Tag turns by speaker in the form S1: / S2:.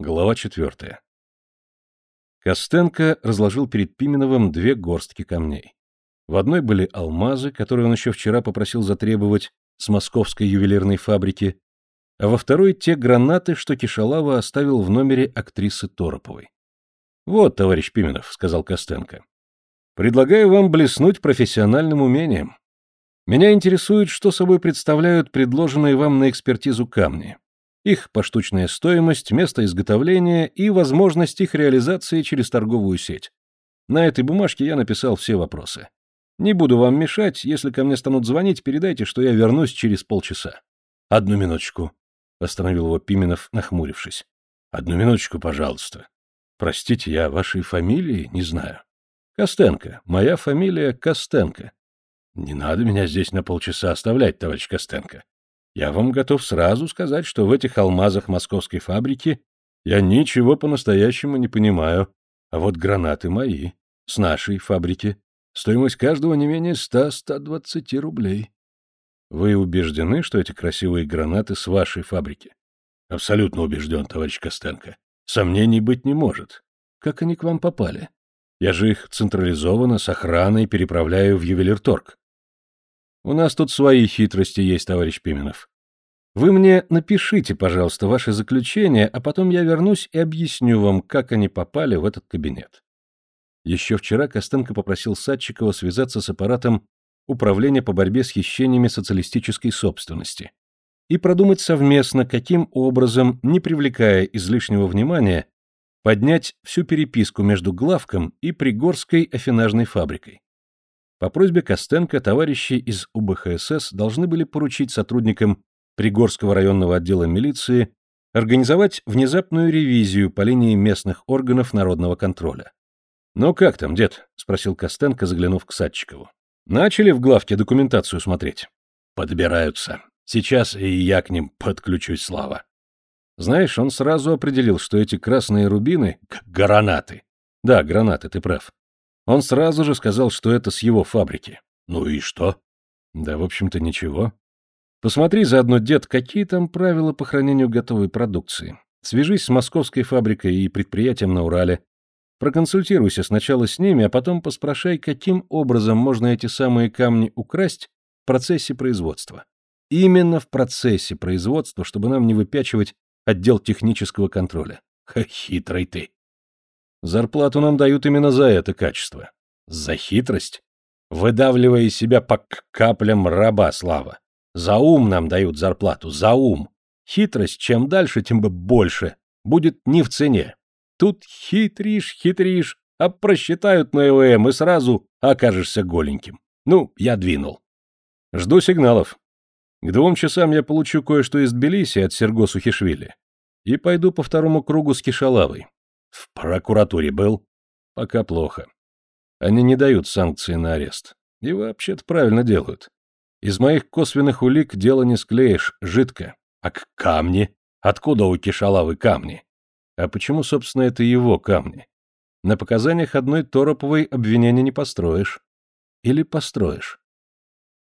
S1: Глава четвертая. Костенко разложил перед Пименовым две горстки камней. В одной были алмазы, которые он еще вчера попросил затребовать с московской ювелирной фабрики, а во второй те гранаты, что Кишалава оставил в номере актрисы Тороповой. «Вот, товарищ Пименов», — сказал Костенко, — «предлагаю вам блеснуть профессиональным умением. Меня интересует, что собой представляют предложенные вам на экспертизу камни их поштучная стоимость, место изготовления и возможность их реализации через торговую сеть. На этой бумажке я написал все вопросы. Не буду вам мешать, если ко мне станут звонить, передайте, что я вернусь через полчаса. Одну минуточку, остановил его Пименов, нахмурившись. Одну минуточку, пожалуйста. Простите, я вашей фамилии не знаю. Костенко. Моя фамилия Костенко. Не надо меня здесь на полчаса оставлять, товарищ Костенко. Я вам готов сразу сказать, что в этих алмазах московской фабрики я ничего по-настоящему не понимаю, а вот гранаты мои, с нашей фабрики. Стоимость каждого не менее ста-ста двадцати рублей. Вы убеждены, что эти красивые гранаты с вашей фабрики? Абсолютно убежден, товарищ Костенко. Сомнений быть не может. Как они к вам попали? Я же их централизованно, с охраной переправляю в ювелирторг. У нас тут свои хитрости есть, товарищ Пименов. Вы мне напишите, пожалуйста, ваши заключения, а потом я вернусь и объясню вам, как они попали в этот кабинет. Еще вчера Костенко попросил Садчикова связаться с аппаратом Управления по борьбе с хищениями социалистической собственности и продумать совместно, каким образом, не привлекая излишнего внимания, поднять всю переписку между главком и Пригорской афинажной фабрикой. По просьбе Костенко товарищи из УБХСС должны были поручить сотрудникам Пригорского районного отдела милиции организовать внезапную ревизию по линии местных органов народного контроля. «Ну как там, дед?» — спросил Костенко, заглянув к Садчикову. «Начали в главке документацию смотреть?» «Подбираются. Сейчас и я к ним подключусь, Слава». Знаешь, он сразу определил, что эти красные рубины — гранаты. Да, гранаты, ты прав. Он сразу же сказал, что это с его фабрики. Ну и что? Да, в общем-то, ничего. Посмотри заодно, дед, какие там правила по хранению готовой продукции. Свяжись с московской фабрикой и предприятием на Урале. Проконсультируйся сначала с ними, а потом поспрашай, каким образом можно эти самые камни украсть в процессе производства. Именно в процессе производства, чтобы нам не выпячивать отдел технического контроля. Ха, хитрый ты. Зарплату нам дают именно за это качество. За хитрость? Выдавливая из себя по каплям раба слава. За ум нам дают зарплату, за ум. Хитрость, чем дальше, тем бы больше. Будет не в цене. Тут хитришь, хитришь, а просчитают на ЭВМ и сразу окажешься голеньким. Ну, я двинул. Жду сигналов. К двум часам я получу кое-что из Тбилиси от Серго Сухишвили. И пойду по второму кругу с Кишалавой. В прокуратуре был? Пока плохо. Они не дают санкции на арест. И вообще-то правильно делают. Из моих косвенных улик дело не склеишь, жидко. А к камни? Откуда у Кишалавы камни? А почему, собственно, это его камни? На показаниях одной Тороповой обвинения не построишь. Или построишь?